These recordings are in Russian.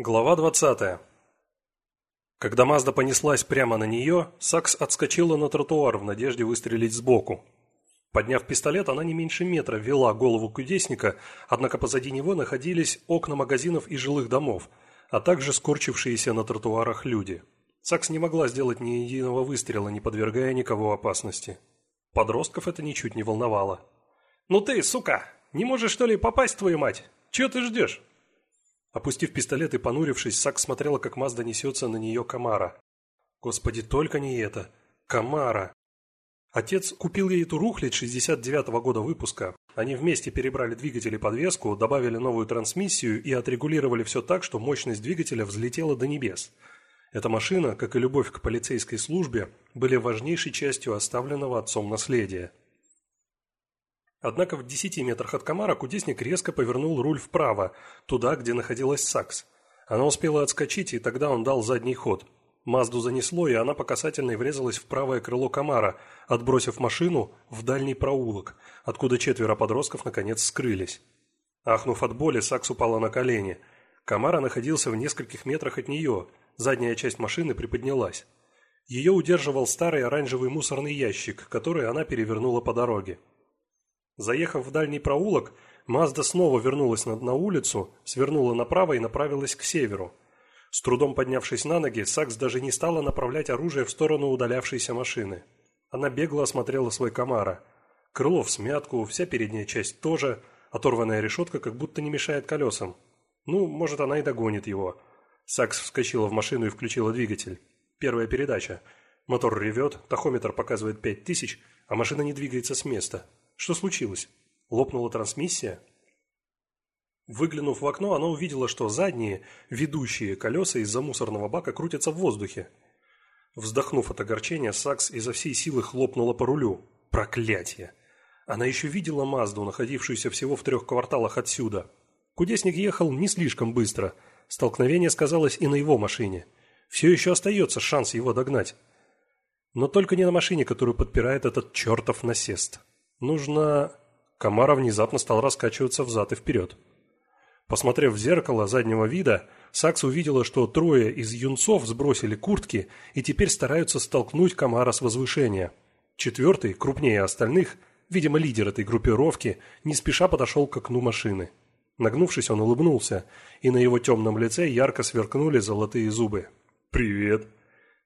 Глава 20. Когда Мазда понеслась прямо на нее, Сакс отскочила на тротуар в надежде выстрелить сбоку. Подняв пистолет, она не меньше метра вела голову кудесника, однако позади него находились окна магазинов и жилых домов, а также скорчившиеся на тротуарах люди. Сакс не могла сделать ни единого выстрела, не подвергая никого опасности. Подростков это ничуть не волновало. «Ну ты, сука, не можешь что ли попасть, твою мать? Чего ты ждешь?» Опустив пистолет и понурившись, Сак смотрела, как Мазда несется на нее Камара. Господи, только не это. Камара. Отец купил ей эту рухлядь 69-го года выпуска. Они вместе перебрали двигатель и подвеску, добавили новую трансмиссию и отрегулировали все так, что мощность двигателя взлетела до небес. Эта машина, как и любовь к полицейской службе, были важнейшей частью оставленного отцом наследия. Однако в десяти метрах от комара кудесник резко повернул руль вправо, туда, где находилась Сакс. Она успела отскочить, и тогда он дал задний ход. Мазду занесло, и она по касательной врезалась в правое крыло комара, отбросив машину в дальний проулок, откуда четверо подростков наконец скрылись. Ахнув от боли, Сакс упала на колени. Комара находился в нескольких метрах от нее, задняя часть машины приподнялась. Ее удерживал старый оранжевый мусорный ящик, который она перевернула по дороге. Заехав в дальний проулок, Мазда снова вернулась на, на улицу, свернула направо и направилась к северу. С трудом поднявшись на ноги, Сакс даже не стала направлять оружие в сторону удалявшейся машины. Она бегло осмотрела свой комара. Крыло в смятку, вся передняя часть тоже, оторванная решетка как будто не мешает колесам. Ну, может, она и догонит его. Сакс вскочила в машину и включила двигатель. Первая передача. Мотор ревет, тахометр показывает пять тысяч, а машина не двигается с места. Что случилось? Лопнула трансмиссия? Выглянув в окно, она увидела, что задние, ведущие колеса из-за мусорного бака крутятся в воздухе. Вздохнув от огорчения, Сакс изо всей силы хлопнула по рулю. Проклятие! Она еще видела Мазду, находившуюся всего в трех кварталах отсюда. Кудесник ехал не слишком быстро. Столкновение сказалось и на его машине. Все еще остается шанс его догнать. Но только не на машине, которую подпирает этот чертов насест. Нужно... Камара внезапно стал раскачиваться взад и вперед. Посмотрев в зеркало заднего вида, Сакс увидела, что трое из юнцов сбросили куртки и теперь стараются столкнуть Камара с возвышения. Четвертый, крупнее остальных, видимо лидер этой группировки, не спеша подошел к окну машины. Нагнувшись, он улыбнулся, и на его темном лице ярко сверкнули золотые зубы. «Привет!»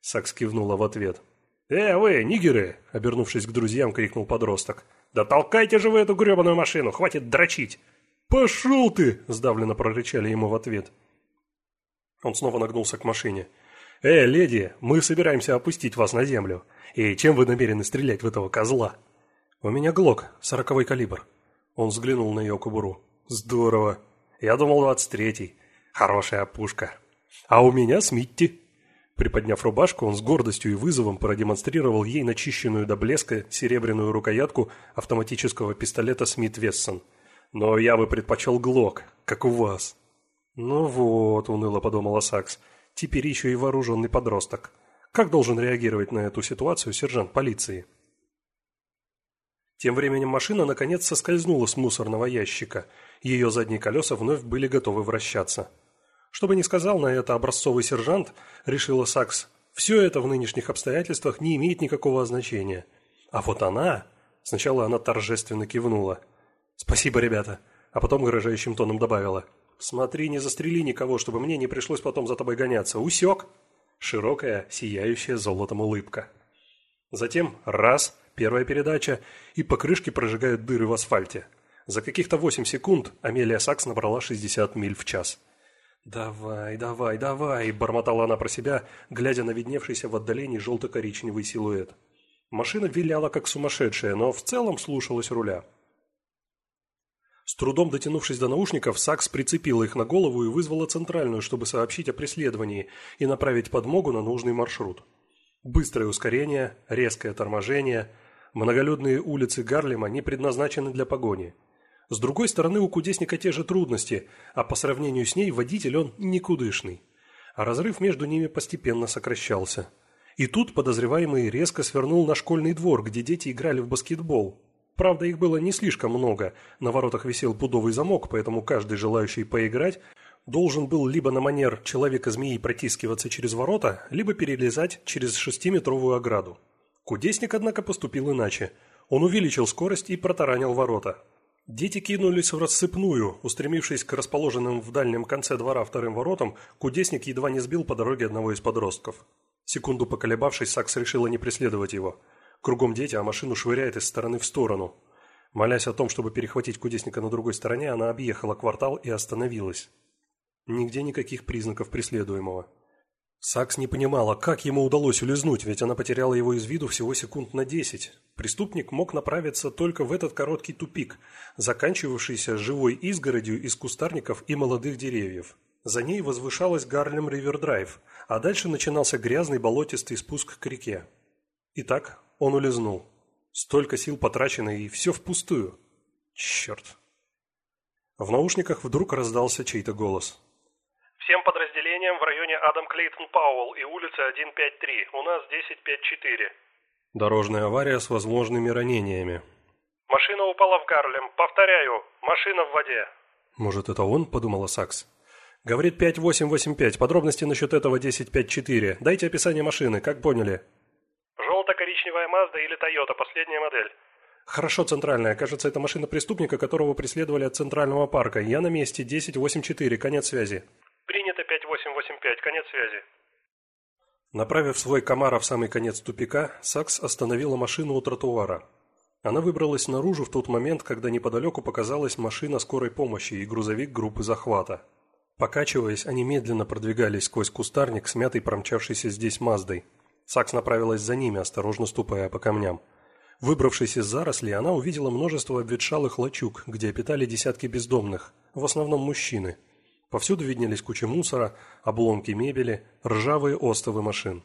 Сакс кивнула в ответ. «Э, вы, нигеры!» – обернувшись к друзьям, крикнул подросток – «Да толкайте же вы эту гребаную машину, хватит дрочить!» «Пошел ты!» – сдавленно прорычали ему в ответ. Он снова нагнулся к машине. «Э, леди, мы собираемся опустить вас на землю. И чем вы намерены стрелять в этого козла?» «У меня глок, сороковой калибр». Он взглянул на ее кобуру. «Здорово. Я думал, двадцать третий. Хорошая пушка. А у меня Смитти». Приподняв рубашку, он с гордостью и вызовом продемонстрировал ей начищенную до блеска серебряную рукоятку автоматического пистолета Смит Вессон. «Но я бы предпочел Глок, как у вас». «Ну вот», — уныло подумала Сакс, — «теперь еще и вооруженный подросток. Как должен реагировать на эту ситуацию сержант полиции?» Тем временем машина наконец соскользнула с мусорного ящика. Ее задние колеса вновь были готовы вращаться. Что бы ни сказал на это образцовый сержант, решила Сакс, все это в нынешних обстоятельствах не имеет никакого значения. А вот она... Сначала она торжественно кивнула. «Спасибо, ребята», а потом угрожающим тоном добавила. «Смотри, не застрели никого, чтобы мне не пришлось потом за тобой гоняться. Усек!» Широкая, сияющая золотом улыбка. Затем раз, первая передача, и покрышки прожигают дыры в асфальте. За каких-то 8 секунд Амелия Сакс набрала 60 миль в час. «Давай, давай, давай!» – бормотала она про себя, глядя на видневшийся в отдалении желто-коричневый силуэт. Машина виляла как сумасшедшая, но в целом слушалась руля. С трудом дотянувшись до наушников, Сакс прицепила их на голову и вызвала центральную, чтобы сообщить о преследовании и направить подмогу на нужный маршрут. Быстрое ускорение, резкое торможение. Многолюдные улицы Гарлема не предназначены для погони – с другой стороны, у кудесника те же трудности, а по сравнению с ней водитель он никудышный. А разрыв между ними постепенно сокращался. И тут подозреваемый резко свернул на школьный двор, где дети играли в баскетбол. Правда, их было не слишком много, на воротах висел пудовый замок, поэтому каждый желающий поиграть должен был либо на манер человека-змеи протискиваться через ворота, либо перелезать через шестиметровую ограду. Кудесник, однако, поступил иначе. Он увеличил скорость и протаранил ворота. Дети кинулись в рассыпную, устремившись к расположенным в дальнем конце двора вторым воротам, кудесник едва не сбил по дороге одного из подростков. Секунду поколебавшись, Сакс решила не преследовать его. Кругом дети, а машину швыряет из стороны в сторону. Молясь о том, чтобы перехватить кудесника на другой стороне, она объехала квартал и остановилась. Нигде никаких признаков преследуемого. Сакс не понимала, как ему удалось улизнуть, ведь она потеряла его из виду всего секунд на десять. Преступник мог направиться только в этот короткий тупик, заканчивавшийся живой изгородью из кустарников и молодых деревьев. За ней возвышалась Гарлем Ривер Драйв, а дальше начинался грязный болотистый спуск к реке. Итак, он улизнул. Столько сил потрачено, и все впустую. Черт. В наушниках вдруг раздался чей-то голос. Всем подразделениям в районе Адам Клейтон Пауэлл и улица 153. У нас 1054. Дорожная авария с возможными ранениями. Машина упала в Гарлем. Повторяю, машина в воде. Может, это он, подумала Сакс. Говорит 5885. Подробности насчет этого 1054. Дайте описание машины, как поняли? Желто-коричневая Мазда или Тойота, последняя модель. Хорошо, центральная. Кажется, это машина преступника, которого преследовали от Центрального парка. Я на месте. 1084. Конец связи. 5885. Конец связи. Направив свой комара в самый конец тупика, Сакс остановила машину у тротуара. Она выбралась наружу в тот момент, когда неподалеку показалась машина скорой помощи и грузовик группы захвата. Покачиваясь, они медленно продвигались сквозь кустарник, смятый промчавшийся здесь Маздой. Сакс направилась за ними, осторожно ступая по камням. Выбравшись из зарослей, она увидела множество обветшалых лачуг, где обитали десятки бездомных, в основном мужчины – Повсюду виднелись кучи мусора, обломки мебели, ржавые остовы машин.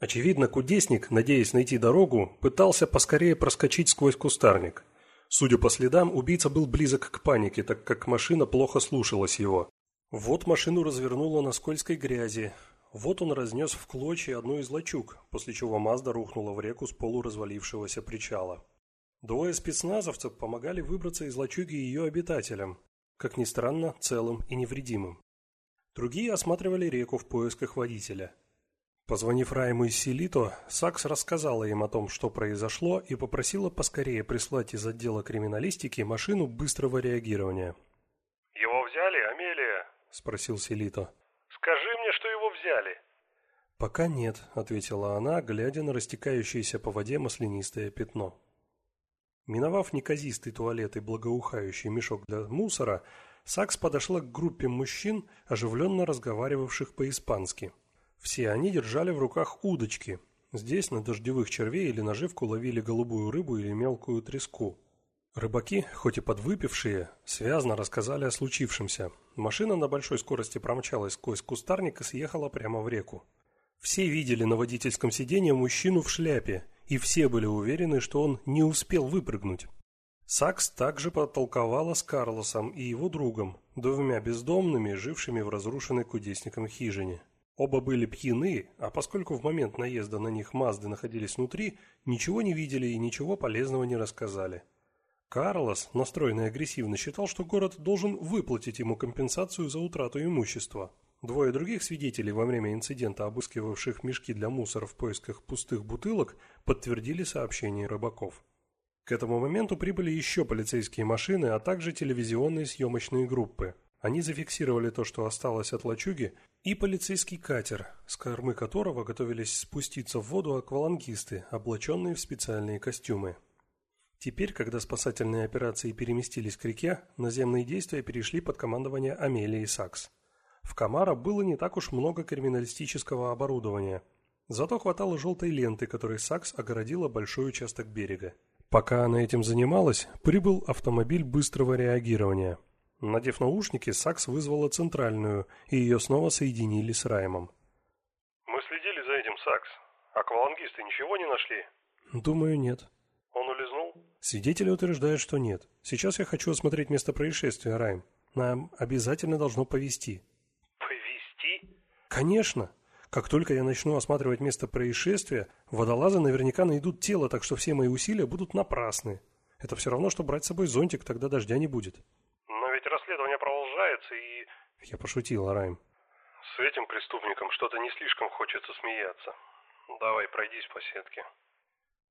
Очевидно, кудесник, надеясь найти дорогу, пытался поскорее проскочить сквозь кустарник. Судя по следам, убийца был близок к панике, так как машина плохо слушалась его. Вот машину развернуло на скользкой грязи. Вот он разнес в клочья одну из лачуг, после чего Мазда рухнула в реку с полуразвалившегося причала. Двое спецназовцев помогали выбраться из лачуги ее обитателям как ни странно, целым и невредимым. Другие осматривали реку в поисках водителя. Позвонив Райму из Селито, Сакс рассказала им о том, что произошло, и попросила поскорее прислать из отдела криминалистики машину быстрого реагирования. «Его взяли, Амелия?» – спросил Селито. «Скажи мне, что его взяли». «Пока нет», – ответила она, глядя на растекающееся по воде маслянистое пятно. Миновав неказистый туалет и благоухающий мешок для мусора, Сакс подошла к группе мужчин, оживленно разговаривавших по-испански. Все они держали в руках удочки. Здесь на дождевых червей или наживку ловили голубую рыбу или мелкую треску. Рыбаки, хоть и подвыпившие, связно рассказали о случившемся. Машина на большой скорости промчалась сквозь кустарник и съехала прямо в реку. Все видели на водительском сиденье мужчину в шляпе – и все были уверены, что он не успел выпрыгнуть. Сакс также потолковала с Карлосом и его другом, двумя бездомными, жившими в разрушенной кудесником хижине. Оба были пьяны, а поскольку в момент наезда на них Мазды находились внутри, ничего не видели и ничего полезного не рассказали. Карлос, настроенный агрессивно, считал, что город должен выплатить ему компенсацию за утрату имущества. Двое других свидетелей во время инцидента, обыскивавших мешки для мусора в поисках пустых бутылок, подтвердили сообщение рыбаков. К этому моменту прибыли еще полицейские машины, а также телевизионные съемочные группы. Они зафиксировали то, что осталось от лачуги, и полицейский катер, с кормы которого готовились спуститься в воду аквалангисты, облаченные в специальные костюмы. Теперь, когда спасательные операции переместились к реке, наземные действия перешли под командование Амелии Сакс. В Камара было не так уж много криминалистического оборудования. Зато хватало желтой ленты, которой Сакс огородила большой участок берега. Пока она этим занималась, прибыл автомобиль быстрого реагирования. Надев наушники, Сакс вызвала центральную, и ее снова соединили с Раймом. «Мы следили за этим, Сакс. Аквалангисты ничего не нашли?» «Думаю, нет». «Он улизнул?» Свидетели утверждают, что нет. Сейчас я хочу осмотреть место происшествия, Райм. Нам обязательно должно повести. Конечно. Как только я начну осматривать место происшествия, водолазы наверняка найдут тело, так что все мои усилия будут напрасны. Это все равно, что брать с собой зонтик, тогда дождя не будет. Но ведь расследование продолжается и... Я пошутил, Райм. С этим преступником что-то не слишком хочется смеяться. Давай, пройдись по сетке.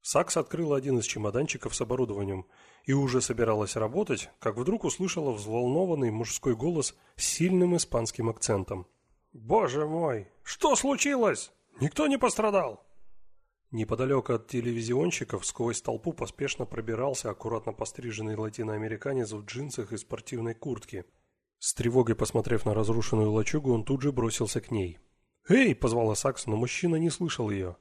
Сакс открыла один из чемоданчиков с оборудованием и уже собиралась работать, как вдруг услышала взволнованный мужской голос с сильным испанским акцентом. «Боже мой! Что случилось? Никто не пострадал?» Неподалеку от телевизионщиков сквозь толпу поспешно пробирался аккуратно постриженный латиноамериканец в джинсах и спортивной куртке. С тревогой посмотрев на разрушенную лачугу, он тут же бросился к ней. «Эй!» – позвала Сакс, но мужчина не слышал ее.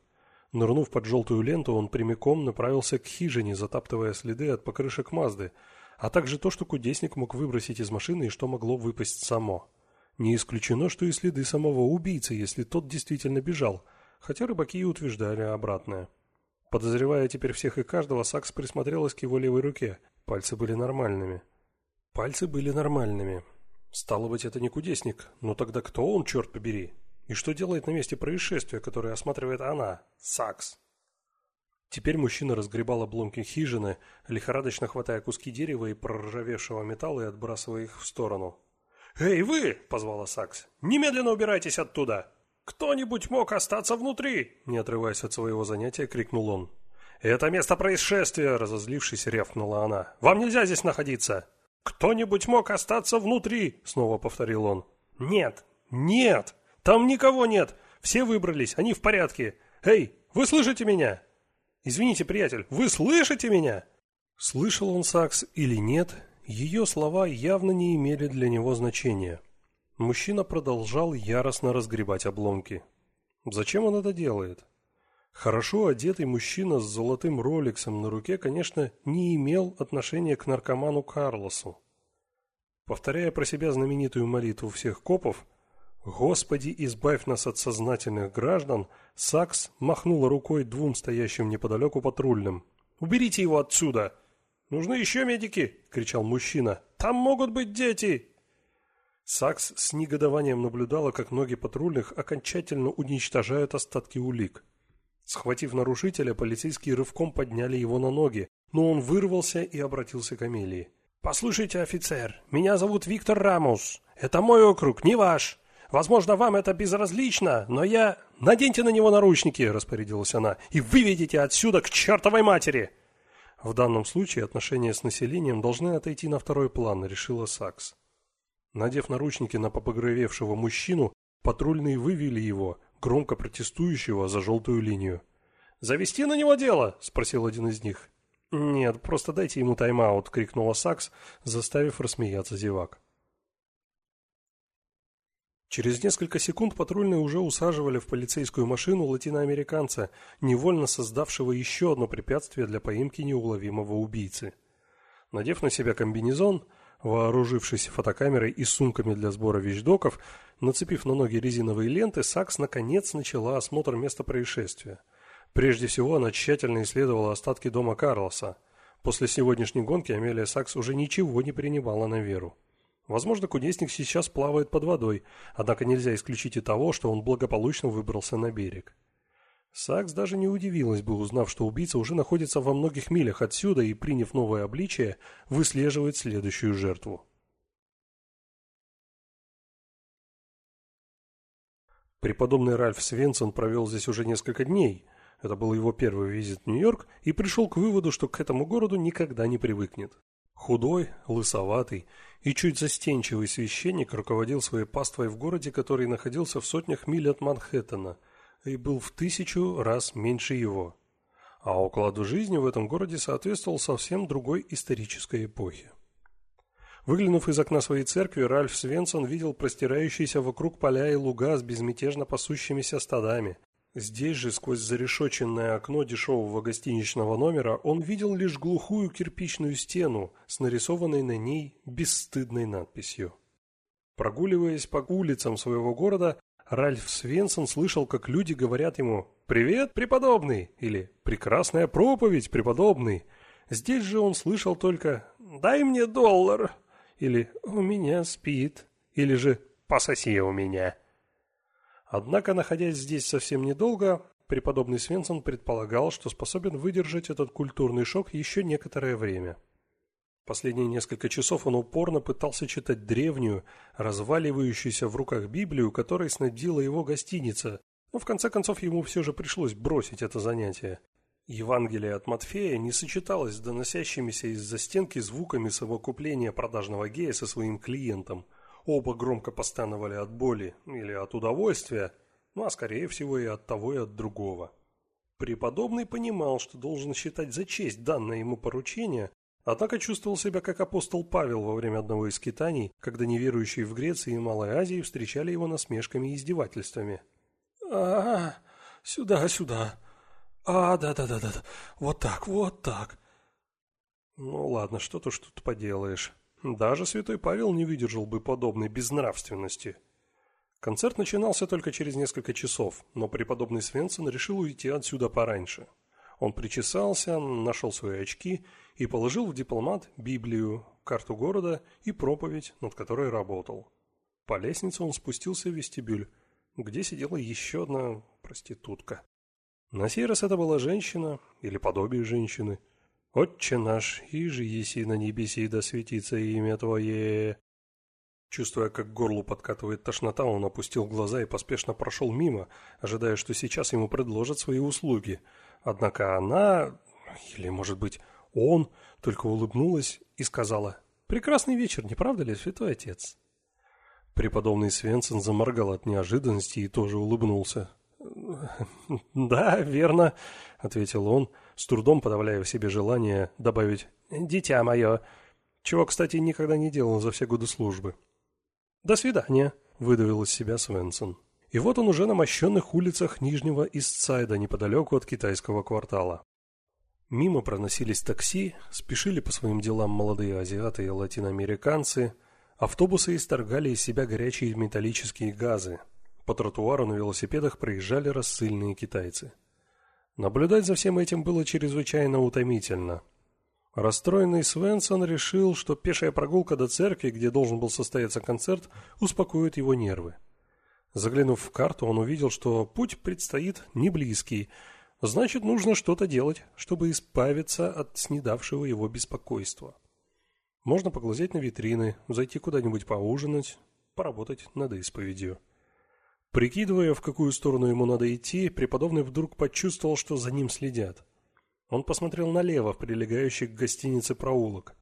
Нырнув под желтую ленту, он прямиком направился к хижине, затаптывая следы от покрышек Мазды, а также то, что кудесник мог выбросить из машины и что могло выпасть само. Не исключено, что и следы самого убийцы, если тот действительно бежал – хотя рыбаки и утверждали обратное. Подозревая теперь всех и каждого, Сакс присмотрелась к его левой руке. Пальцы были нормальными. Пальцы были нормальными. Стало быть, это не кудесник. Но тогда кто он, черт побери? И что делает на месте происшествия, которое осматривает она, Сакс? Теперь мужчина разгребал обломки хижины, лихорадочно хватая куски дерева и проржавевшего металла и отбрасывая их в сторону. «Эй, вы!» – позвала Сакс. «Немедленно убирайтесь оттуда!» «Кто-нибудь мог остаться внутри?» Не отрываясь от своего занятия, крикнул он. «Это место происшествия!» Разозлившись, рявкнула она. «Вам нельзя здесь находиться!» «Кто-нибудь мог остаться внутри?» Снова повторил он. «Нет! Нет! Там никого нет! Все выбрались, они в порядке! Эй, вы слышите меня?» «Извините, приятель, вы слышите меня?» Слышал он Сакс или нет, ее слова явно не имели для него значения. Мужчина продолжал яростно разгребать обломки. Зачем он это делает? Хорошо одетый мужчина с золотым роликсом на руке, конечно, не имел отношения к наркоману Карлосу. Повторяя про себя знаменитую молитву всех копов «Господи, избавь нас от сознательных граждан», Сакс махнула рукой двум стоящим неподалеку патрульным. «Уберите его отсюда!» «Нужны еще медики!» – кричал мужчина. «Там могут быть дети!» Сакс с негодованием наблюдала, как ноги патрульных окончательно уничтожают остатки улик. Схватив нарушителя, полицейские рывком подняли его на ноги, но он вырвался и обратился к Амелии. «Послушайте, офицер, меня зовут Виктор Рамус. Это мой округ, не ваш. Возможно, вам это безразлично, но я... Наденьте на него наручники, распорядилась она, и выведите отсюда к чертовой матери!» В данном случае отношения с населением должны отойти на второй план, решила Сакс. Надев наручники на попогровевшего мужчину, патрульные вывели его, громко протестующего за желтую линию. «Завести на него дело?» – спросил один из них. «Нет, просто дайте ему тайм-аут», – крикнула Сакс, заставив рассмеяться зевак. Через несколько секунд патрульные уже усаживали в полицейскую машину латиноамериканца, невольно создавшего еще одно препятствие для поимки неуловимого убийцы. Надев на себя комбинезон, Вооружившись фотокамерой и сумками для сбора вещдоков, нацепив на ноги резиновые ленты, Сакс наконец начала осмотр места происшествия. Прежде всего, она тщательно исследовала остатки дома Карлоса. После сегодняшней гонки Амелия Сакс уже ничего не принимала на веру. Возможно, кудесник сейчас плавает под водой, однако нельзя исключить и того, что он благополучно выбрался на берег. Сакс даже не удивилась бы, узнав, что убийца уже находится во многих милях отсюда и, приняв новое обличие, выслеживает следующую жертву. Преподобный Ральф Свенсон провел здесь уже несколько дней. Это был его первый визит в Нью-Йорк и пришел к выводу, что к этому городу никогда не привыкнет. Худой, лысоватый и чуть застенчивый священник руководил своей паствой в городе, который находился в сотнях миль от Манхэттена – и был в тысячу раз меньше его. А укладу жизни в этом городе соответствовал совсем другой исторической эпохе. Выглянув из окна своей церкви, Ральф Свенсон видел простирающиеся вокруг поля и луга с безмятежно пасущимися стадами. Здесь же, сквозь зарешоченное окно дешевого гостиничного номера, он видел лишь глухую кирпичную стену с нарисованной на ней бесстыдной надписью. Прогуливаясь по улицам своего города, Ральф Свенсон слышал, как люди говорят ему «Привет, преподобный!» или «Прекрасная проповедь, преподобный!» Здесь же он слышал только «Дай мне доллар!» или «У меня спит!» или же «Пососи у меня!» Однако, находясь здесь совсем недолго, преподобный Свенсон предполагал, что способен выдержать этот культурный шок еще некоторое время. Последние несколько часов он упорно пытался читать древнюю, разваливающуюся в руках Библию, которой снабдила его гостиница, но в конце концов ему все же пришлось бросить это занятие. Евангелие от Матфея не сочеталось с доносящимися из-за стенки звуками совокупления продажного гея со своим клиентом. Оба громко постановали от боли или от удовольствия, ну а скорее всего и от того и от другого. Преподобный понимал, что должен считать за честь данное ему поручение, Однако чувствовал себя как апостол Павел во время одного из скитаний, когда неверующие в Греции и Малой Азии встречали его насмешками и издевательствами. а, сюда, сюда. А, да-да-да-да, вот так, вот так. Ну ладно, что ты что тут поделаешь. Даже святой Павел не выдержал бы подобной безнравственности. Концерт начинался только через несколько часов, но преподобный Свенсон решил уйти отсюда пораньше. Он причесался, нашел свои очки и положил в дипломат Библию, карту города и проповедь, над которой работал. По лестнице он спустился в вестибюль, где сидела еще одна проститутка. На сей раз это была женщина или подобие женщины. «Отче наш, и же еси на небеси, да светится имя Твое». Чувствуя, как горлу подкатывает тошнота, он опустил глаза и поспешно прошел мимо, ожидая, что сейчас ему предложат свои услуги. Однако она, или, может быть, он только улыбнулась и сказала «Прекрасный вечер, не правда ли, святой отец?» Преподобный Свенсон заморгал от неожиданности и тоже улыбнулся. «Да, верно», — ответил он, с трудом подавляя в себе желание добавить «дитя мое», чего, кстати, никогда не делал за все годы службы. «До свидания», — выдавил из себя Свенсон. И вот он уже на мощенных улицах Нижнего Истсайда, неподалеку от китайского квартала. Мимо проносились такси, спешили по своим делам молодые азиаты и латиноамериканцы, автобусы исторгали из себя горячие металлические газы. По тротуару на велосипедах проезжали рассыльные китайцы. Наблюдать за всем этим было чрезвычайно утомительно. Расстроенный Свенсон решил, что пешая прогулка до церкви, где должен был состояться концерт, успокоит его нервы. Заглянув в карту, он увидел, что путь предстоит не близкий – Значит, нужно что-то делать, чтобы избавиться от снедавшего его беспокойства. Можно поглазеть на витрины, зайти куда-нибудь поужинать, поработать над исповедью. Прикидывая, в какую сторону ему надо идти, преподобный вдруг почувствовал, что за ним следят. Он посмотрел налево в прилегающий к гостинице проулок.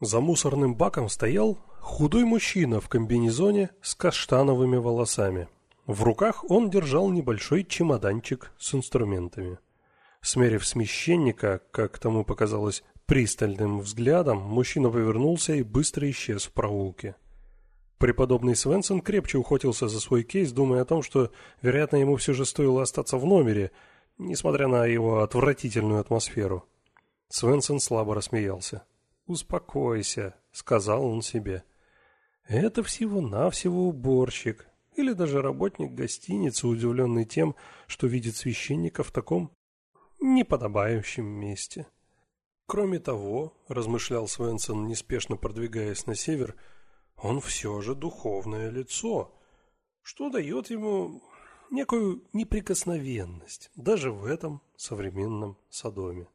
За мусорным баком стоял худой мужчина в комбинезоне с каштановыми волосами. В руках он держал небольшой чемоданчик с инструментами. Смерив смещенника, как тому показалось, пристальным взглядом, мужчина повернулся и быстро исчез в проулке. Преподобный Свенсон крепче ухватился за свой кейс, думая о том, что, вероятно, ему все же стоило остаться в номере, несмотря на его отвратительную атмосферу. Свенсон слабо рассмеялся. «Успокойся», — сказал он себе. «Это всего-навсего уборщик, или даже работник гостиницы, удивленный тем, что видит священника в таком неподобающем месте. Кроме того, размышлял Свенсон, неспешно продвигаясь на север, он все же духовное лицо, что дает ему некую неприкосновенность даже в этом современном Содоме.